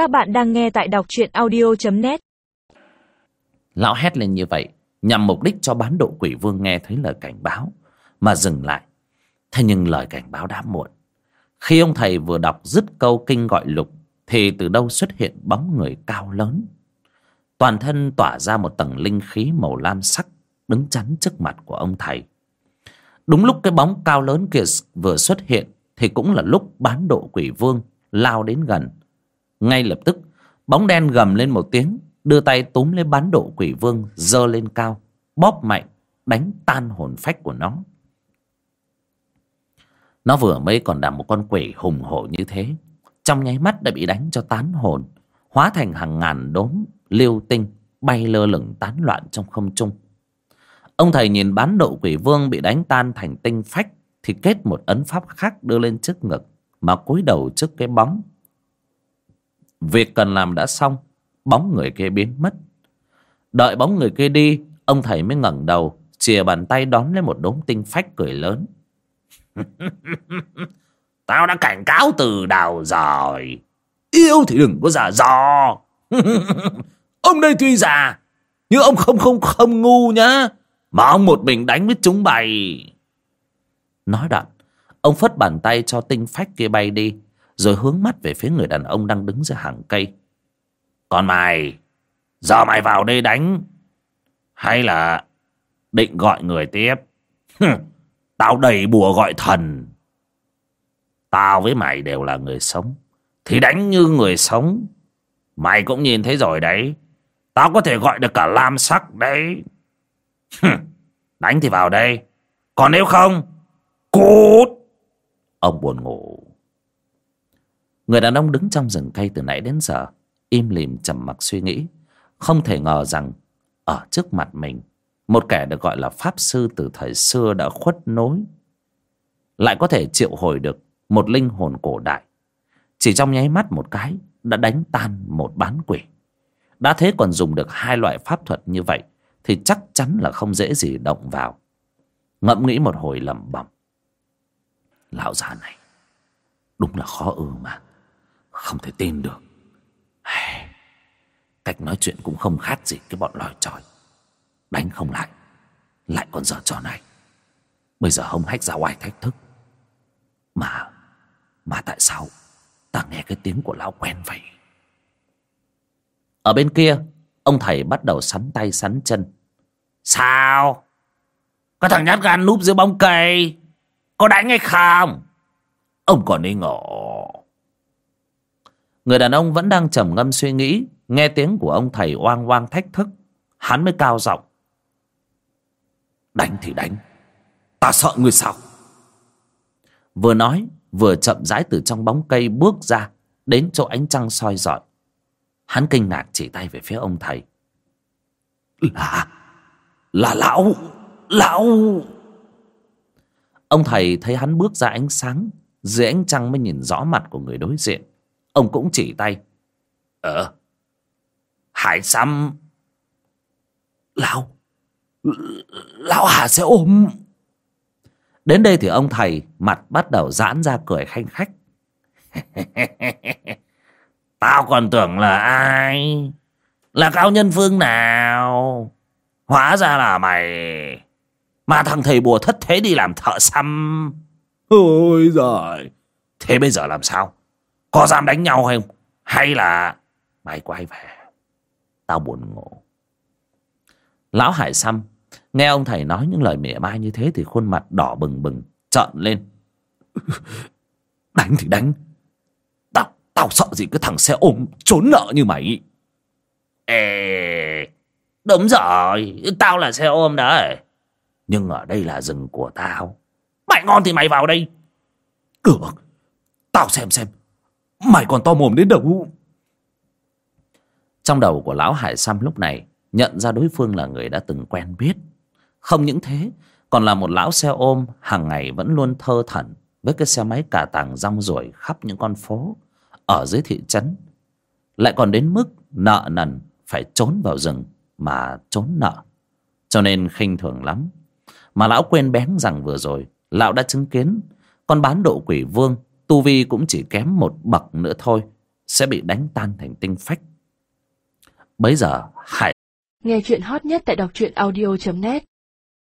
Các bạn đang nghe tại đọc truyện audio.net Lão hét lên như vậy, Nhằm mục đích cho bán độ quỷ vương nghe thấy lời cảnh báo, Mà dừng lại. Thế nhưng lời cảnh báo đã muộn. Khi ông thầy vừa đọc dứt câu kinh gọi lục, Thì từ đâu xuất hiện bóng người cao lớn. Toàn thân tỏa ra một tầng linh khí màu lam sắc Đứng chắn trước mặt của ông thầy. Đúng lúc cái bóng cao lớn kia vừa xuất hiện, Thì cũng là lúc bán độ quỷ vương lao đến gần ngay lập tức, bóng đen gầm lên một tiếng, đưa tay túm lấy bán độ quỷ vương, giơ lên cao, bóp mạnh, đánh tan hồn phách của nó. Nó vừa mới còn là một con quỷ hùng hổ như thế, trong nháy mắt đã bị đánh cho tán hồn, hóa thành hàng ngàn đốm, liêu tinh, bay lơ lửng tán loạn trong không trung. Ông thầy nhìn bán độ quỷ vương bị đánh tan thành tinh phách, thì kết một ấn pháp khác đưa lên trước ngực, mà cúi đầu trước cái bóng Việc cần làm đã xong, Bóng người kia biến mất. Đợi bóng người kia đi, Ông thầy mới ngẩng đầu, Chìa bàn tay đón lấy một đốm tinh phách cười lớn. Tao đã cảnh cáo từ đầu rồi. Yêu thì đừng có giả dò. Ông đây tuy già, Nhưng ông không không không ngu nhá. Mà ông một mình đánh với chúng bày. Nói đoạn, Ông phất bàn tay cho tinh phách kia bay đi rồi hướng mắt về phía người đàn ông đang đứng giữa hàng cây. Còn mày, giờ mày vào đây đánh, hay là định gọi người tiếp? Tao đầy bùa gọi thần. Tao với mày đều là người sống, thì đánh như người sống. Mày cũng nhìn thấy rồi đấy, tao có thể gọi được cả lam sắc đấy. Đánh thì vào đây, còn nếu không, cút. Ông buồn ngủ. Người đàn ông đứng trong rừng cây từ nãy đến giờ, Im lìm trầm mặc suy nghĩ, Không thể ngờ rằng Ở trước mặt mình, Một kẻ được gọi là Pháp Sư từ thời xưa đã khuất nối, Lại có thể triệu hồi được Một linh hồn cổ đại. Chỉ trong nháy mắt một cái, Đã đánh tan một bán quỷ. Đã thế còn dùng được hai loại pháp thuật như vậy, Thì chắc chắn là không dễ gì động vào. Ngẫm nghĩ một hồi lẩm bẩm. Lão già này, Đúng là khó ư mà không thể tin được. Cách nói chuyện cũng không khác gì cái bọn lòi tròi Đánh không lại Lại còn giờ trò này. Bây giờ hông hách ra ngoài thách thức. Mà Mà tại sao Ta nghe cái tiếng của lão quen vậy? Ở bên kia, Ông thầy bắt đầu sắn tay sắn chân. Sao? Có thằng nhát gan núp dưới bóng cây? Có đánh hay không? Ông còn đi ngộ Người đàn ông vẫn đang trầm ngâm suy nghĩ, Nghe tiếng của ông thầy oang oang thách thức. Hắn mới cao giọng. Đánh thì đánh, Ta sợ người sao? Vừa nói, Vừa chậm rãi từ trong bóng cây bước ra, Đến chỗ ánh trăng soi rọi. Hắn kinh ngạc chỉ tay về phía ông thầy. Là Là lão Lão. Ông thầy thấy hắn bước ra ánh sáng, Dưới ánh trăng mới nhìn rõ mặt của người đối diện. Ông cũng chỉ tay. Ờ. Hải xăm. Lão. Lão Hà sẽ ôm. Đến đây thì ông thầy mặt bắt đầu giãn ra cười khanh khách. Tao còn tưởng là ai? Là cao nhân phương nào? Hóa ra là mày. Mà thằng thầy bùa thất thế đi làm thợ xăm. Ôi giời. Thế bây giờ làm sao? Có dám đánh nhau không? Hay là mày quay về? Tao buồn ngủ. Lão Hải Xăm nghe ông thầy nói những lời mỉa mai như thế thì khuôn mặt đỏ bừng bừng, trợn lên. đánh thì đánh. Tao, tao sợ gì cái thằng xe ôm trốn nợ như mày. Ê, đúng rồi, tao là xe ôm đấy. Nhưng ở đây là rừng của tao. Mày ngon thì mày vào đây. Được, tao xem xem Mày còn to mồm đến đâu Trong đầu của lão Hải Sam lúc này, Nhận ra đối phương là người đã từng quen biết. Không những thế, Còn là một lão xe ôm, hàng ngày vẫn luôn thơ thẩn Với cái xe máy cà tàng rong ruổi khắp những con phố Ở dưới thị trấn. Lại còn đến mức nợ nần Phải trốn vào rừng Mà trốn nợ. Cho nên khinh thường lắm. Mà lão quên bén rằng vừa rồi, Lão đã chứng kiến Con bán độ quỷ vương Tu Vi cũng chỉ kém một bậc nữa thôi, sẽ bị đánh tan thành tinh phách. Bấy giờ hải Nghe chuyện hot nhất tại đọc truyện audio.net